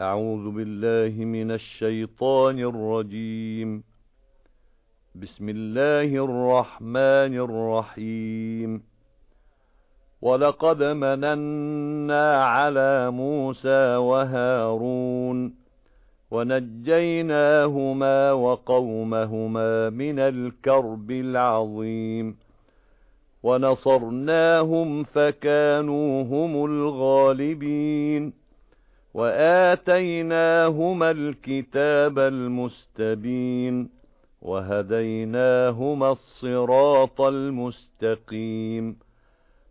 أعوذ بالله من الشيطان الرجيم. بسم الله الرحمن الرحيم. وَلَقَدْ مَنَنَّا عَلَى مُوسَى وَهَارُونَ وَنَجَّيْنَاهُمَا وَقَوْمَهُمَا مِنَ الْكَرْبِ الْعَظِيمِ. وَنَصَرْنَاهُمْ فَكَانُوا هُمُ الْغَالِبِينَ. وَآتَيْنَاهُمَا الْكِتَابَ الْمُسْتَبِينَ وَهَدَيْنَاهُمَا الصِّرَاطَ الْمُسْتَقِيمَ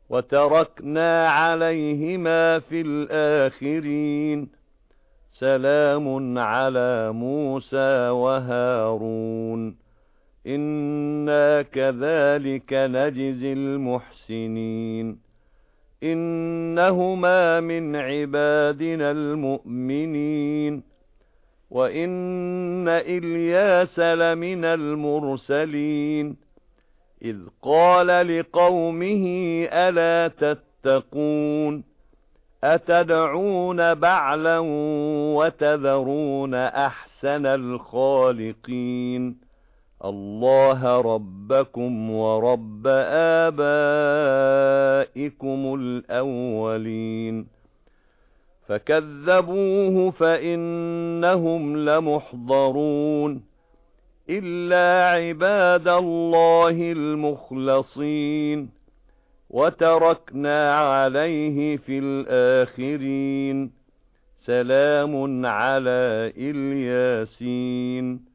وَتَرَكْنَا عَلَيْهِمَا فِي الْآخِرِينَ سَلَامٌ عَلَى مُوسَى وَهَارُونَ إِنَّا كَذَلِكَ نَجْزِي الْمُحْسِنِينَ إِنَّهُمَا مِنْ عِبَادِنَا الْمُؤْمِنِينَ. وَإِنَّ إِلْيَاسَ لَمِنَ الْمُرْسَلِينَ. إِذْ قَالَ لِقَوْمِهِ أَلَا تَتَّقُونَ؟ أَتَدْعُونَ بَعْلًا وَتَذَرُونَ أَحْسَنَ الْخَالِقِينَ؟ اللَّهَ رَبَّكُمْ وَرَبَّ آبَائِكُمُ الْأَوَّلِينَ. فَكَذَّبُوهُ فَإِنَّهُمْ لَمُحْضَرُونَ. إِلَّا عِبَادَ اللَّهِ الْمُخْلَصِينَ. وَتَرَكْنَا عَلَيْهِ فِي الْآخِرِينَ. سَلَامٌ عَلَى إِلْيَاسِينَ.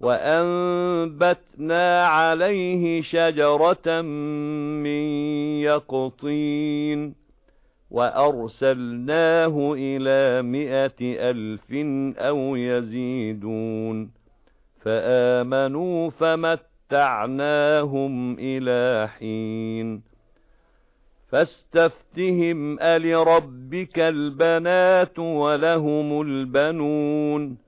وَأَنبَتْنَا عَلَيْهِ شَجَرَةً مِّن يَقْطِينٍ وَأَرْسَلْنَاهُ إِلَى مِائَةِ أَلْفٍ أَوْ يَزِيدُونَ فَآمَنُوا فَمَتَّعْنَاهُمْ إِلَى حِينٍ فَاسْتَفْتِهِمْ أَلِرَبِّكَ الْبَنَاتُ وَلَهُمُ الْبَنُونَ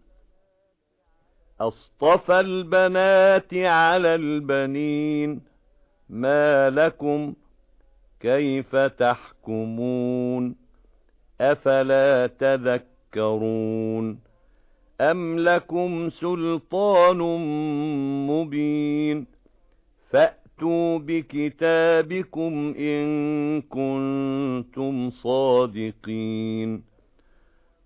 أَصْطَفَى الْبَنَاتِ عَلَى الْبَنِينَ مَا لَكُمْ كَيْفَ تَحْكُمُونَ أَفَلَا تَذَكَّرُونَ أَمْ لَكُمْ سُلْطَانٌ مُبِينٌ فَأْتُوا بِكِتَابِكُمْ إِن كُنتُمْ صَادِقِينَ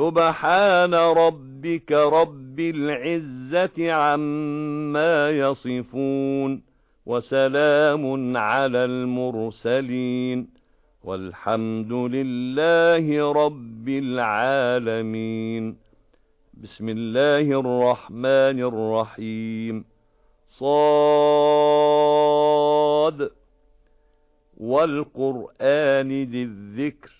سُبْحَانَ رَبِّكَ رَبِّ الْعِزَّةِ عَمَّا يَصِفُونَ وَسَلَامٌ عَلَى الْمُرْسَلِينَ وَالْحَمْدُ لِلَّهِ رَبِّ الْعَالَمِينَ بِسْمِ اللَّهِ الرَّحْمَنِ الرَّحِيمِ صَادٌ وَالْقُرْآنِ ذِي الذِّكْرِ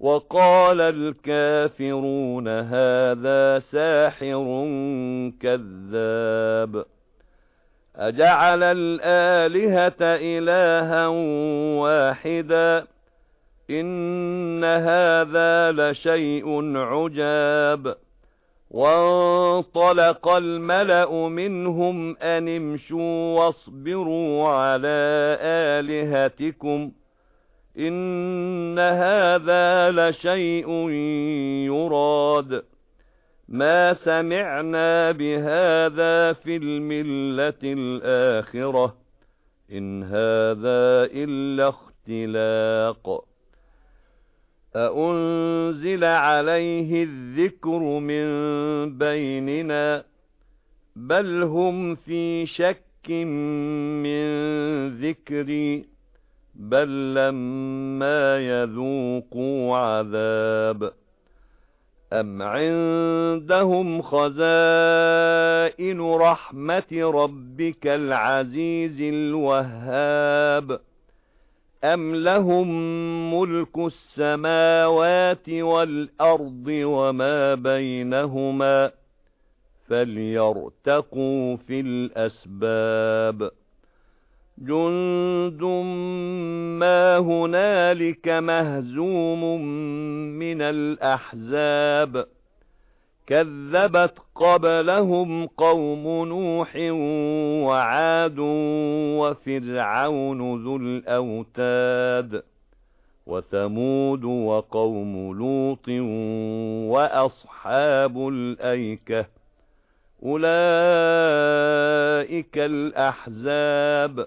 وَقَالَ الْكَافِرُونَ هَذَا سَاحِرٌ كَذَّابٌ. أَجَعَلَ الْآلِهَةَ إِلَٰهًا وَاحِدًا إِنَّ هَذَا لَشَيْءٌ عُجَابٌ. وَانطَلَقَ الْمَلَأُ مِنْهُمْ أَنِ امْشُوا وَاصْبِرُوا عَلَى آلِهَتِكُمْ. إِنَّ هَذَا لَشَيْءٌ يُرَادُ مَا سَمِعْنَا بِهَذَا فِي الْمِلَّةِ الْآخِرَةِ إِنْ هَذَا إِلَّا اخْتِلَاقٌ أَأُنْزِلَ عَلَيْهِ الذِّكْرُ مِنْ بَيْنِنَا بَلْ هُمْ فِي شَكٍّ مِنْ ذِكْرِي بَل لَّمَّا يَذُوقُوا عَذَابِ أَمْ عِندَهُمْ خَزَائِنُ رَحْمَةِ رَبِّكَ الْعَزِيزِ الْوَهَّابِ أَمْ لَهُم مُلْكُ السَّمَاوَاتِ وَالْأَرْضِ وَمَا بَيْنَهُمَا فَلْيَرْتَقُوا فِي الْأَسْبَابِ جُندٌ مَا هُنَالِكَ مَهْزُومٌ مِنَ الْأَحْزَابِ كَذَّبَتْ قَبْلَهُمْ قَوْمُ نُوحٍ وَعَادٌ وَفِرْعَوْنُ ذُو الْأَوْتَادِ وَثَمُودُ وَقَوْمُ لُوطٍ وَأَصْحَابُ الْأَيْكَةِ أُولَئِكَ الْأَحْزَابُ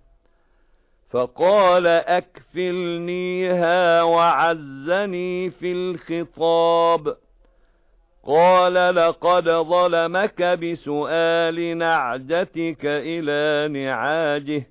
فَقَالَ أَكْفِلْنِيهَا وَعَزَّنِي فِي الْخِطَابِ. قَالَ لَقَدْ ظَلَمَكَ بِسُؤَالِ نَعْجَتِكَ إِلَى نِعَاجِهِ.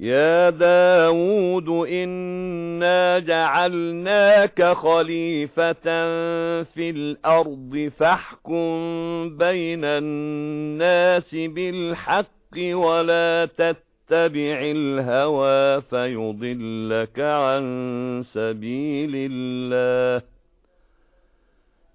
يَا دَاوُودُ إِنَّا جَعَلْنَاكَ خَلِيفَةً فِي الْأَرْضِ فَاحْكُم بَيْنَ النَّاسِ بِالْحَقِّ وَلَا تَتَّبِعِ الْهَوَى فَيُضِلَّكَ عَن سَبِيلِ اللَّهِ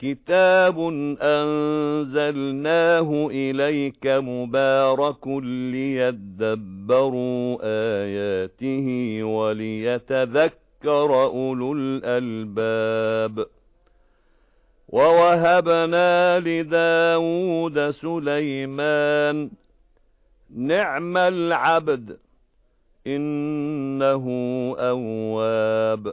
كِتَابٌ أَنزَلْنَاهُ إِلَيْكَ مُبَارَكٌ لِيَدَّبَّرُوا آيَاتِهِ وَلِيَتَذَكَّرَ أُولُو الْأَلْبَابِ وَوَهَبْنَا لِدَاوُودَ سُلَيْمَانَ نِعْمَ الْعَبْدُ إِنَّهُ أَوَّابٌ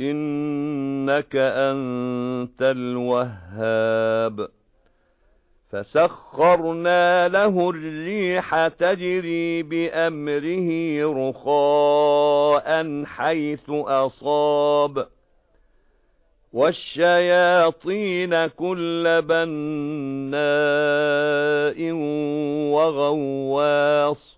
إِنَّكَ أَنتَ الْوَهَّابُ. فَسَخَّرْنَا لَهُ الرِّيحَ تَجْرِي بِأَمْرِهِ رُخَاءً حَيْثُ أَصَابَ. وَالشَّيَاطِينَ كُلَّ بَنَّاءٍ وَغَوَّاصٍ.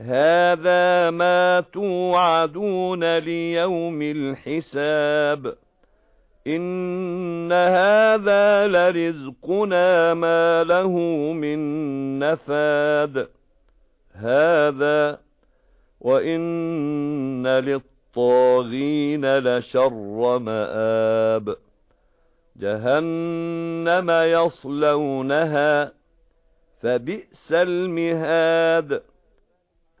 هَذَا مَا تُوعَدُونَ لِيَوْمِ الْحِسَابِ إِنَّ هَذَا لَرِزْقُنَا مَا لَهُ مِن نَّفَادٍ هَذَا وَإِنَّ لِلطَّاغِينَ لَشَرَّ مَآبٍ جَهَنَّمَ يَصْلَوْنَهَا فَبِئْسَ الْمِهَادُ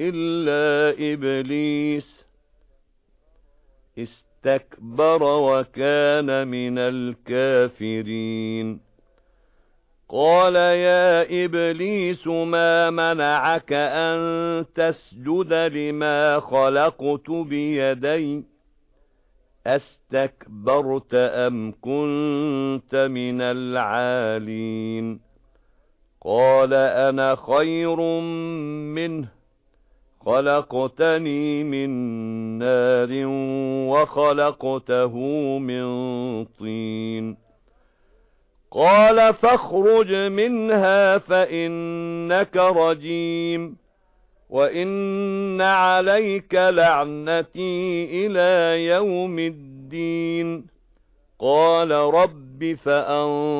إِلَّا إِبْلِيسَ. اسْتَكْبَرَ وَكَانَ مِنَ الْكَافِرِينَ. قَالَ يَا إِبْلِيسُ مَا مَنَعَكَ أَن تَسْجُدَ لِمَا خَلَقْتُ بِيَدَيَّ؟ أَسْتَكْبَرْتَ أَمْ كُنتَ مِنَ الْعَالِينَ؟ قَالَ أَنَا خَيْرٌ مِنْهُ. خَلَقْتَنِي مِنْ نَارٍ وَخَلَقْتَهُ مِنْ طِينٍ. قَالَ فَاخْرُجْ مِنْهَا فَإِنَّكَ رَجِيمٌ وَإِنَّ عَلَيْكَ لَعْنَتِي إِلَى يَوْمِ الدِّينِ. قَالَ رَبِّ فَأَنظِرْنِي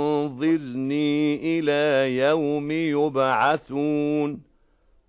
إِلَى يَوْمِ يُبْعَثُونَ.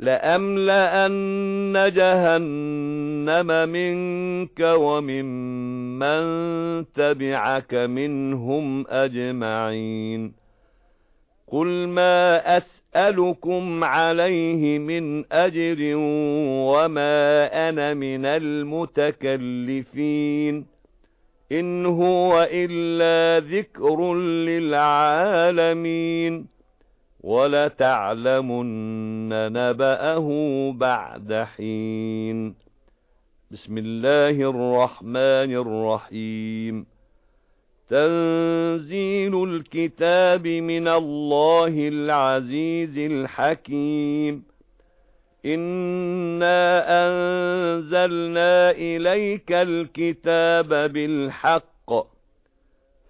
لَأَمْلَأَنَّ جَهَنَّمَ مِنكَ وَمِمَّن تَبِعَكَ مِنْهُمْ أَجْمَعِينَ. قُلْ مَا أَسْأَلُكُمْ عَلَيْهِ مِنْ أَجْرٍ وَمَا أَنَا مِنَ الْمُتَكَلِّفِينَ. إِنْ هُوَ إِلَّا ذِكْرٌ لِلْعَالَمِينَ. وَلَتَعْلَمُنَّ نَبَأَهُ بَعْدَ حِينٍ. بِسْمِ اللَّهِ الرَّحْمَنِ الرَّحِيمِ. تَنزِيلُ الْكِتَابِ مِنَ اللَّهِ الْعَزِيزِ الْحَكِيمِ. إِنَّا أَنزَلْنَا إِلَيْكَ الْكِتَابَ بِالْحَقِّ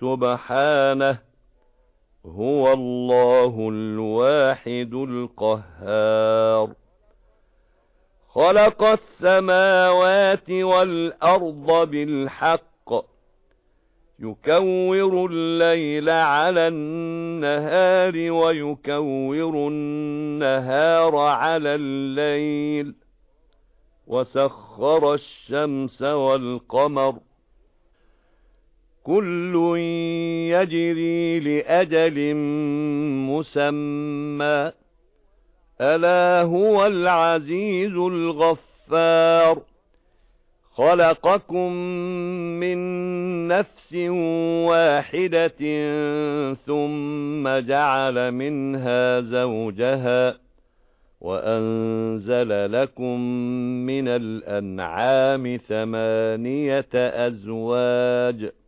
سُبْحَانَهُ هُوَ اللَّهُ الْوَاحِدُ الْقَهَّارُ. خَلَقَ السَّمَاوَاتِ وَالْأَرْضَ بِالْحَقِّ يُكَوِّرُ اللَّيْلَ عَلَى النَّهَارِ وَيُكَوِّرُ النَّهَارَ عَلَى اللَّيْلِ وَسَخَّرَ الشَّمْسَ وَالْقَمَرَ. كُلٌّ يَجْرِي لِأَجَلٍ مُّسَمًّى. أَلَا هُوَ الْعَزِيزُ الْغَفَّارُ. خَلَقَكُم مِّن نَّفْسٍ وَاحِدَةٍ ثُمَّ جَعَلَ مِنْهَا زَوْجَهَا وَأَنزَلَ لَكُم مِّنَ الْأَنْعَامِ ثَمَانِيَةَ أَزْوَاجٍ.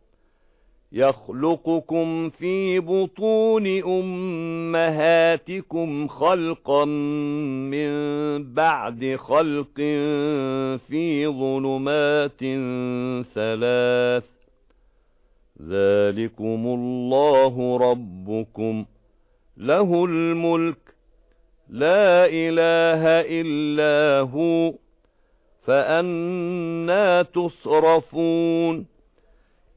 يَخْلُقُكُمْ فِي بُطُونِ أُمَّهَاتِكُمْ خَلْقًا مِّن بَعْدِ خَلْقٍ فِي ظُلُمَاتٍ ثَلَاثٍ. ذَلِكُمُ اللَّهُ رَبُّكُمْ. لَهُ الْمُلْكُ. لَا إِلَٰهَ إِلَّا هُوَ. فَأَنَّى تُصْرَفُونَ.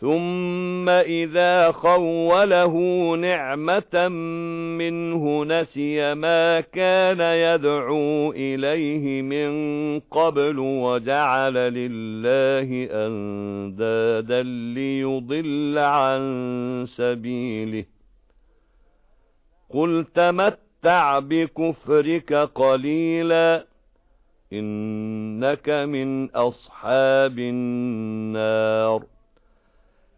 ثُمَّ إِذَا خَوَّلَهُ نِعْمَةً مِنْهُ نَسِيَ مَا كَانَ يَدْعُو إِلَيْهِ مِنْ قَبْلُ وَجَعَلَ لِلَّهِ أَنْدَادًا لِيُضِلَّ عَن سَبِيلِهِ. قُلْ تَمَتَّعْ بِكُفْرِكَ قَلِيلًا إِنَّكَ مِنْ أَصْحَابِ النَّارِ.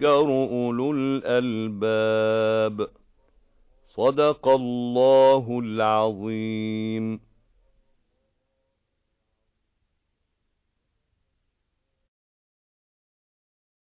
يَذَّكَّرُ أُولُو الْأَلْبَابِ. صَدَقَ اللَّهُ الْعَظِيمُ.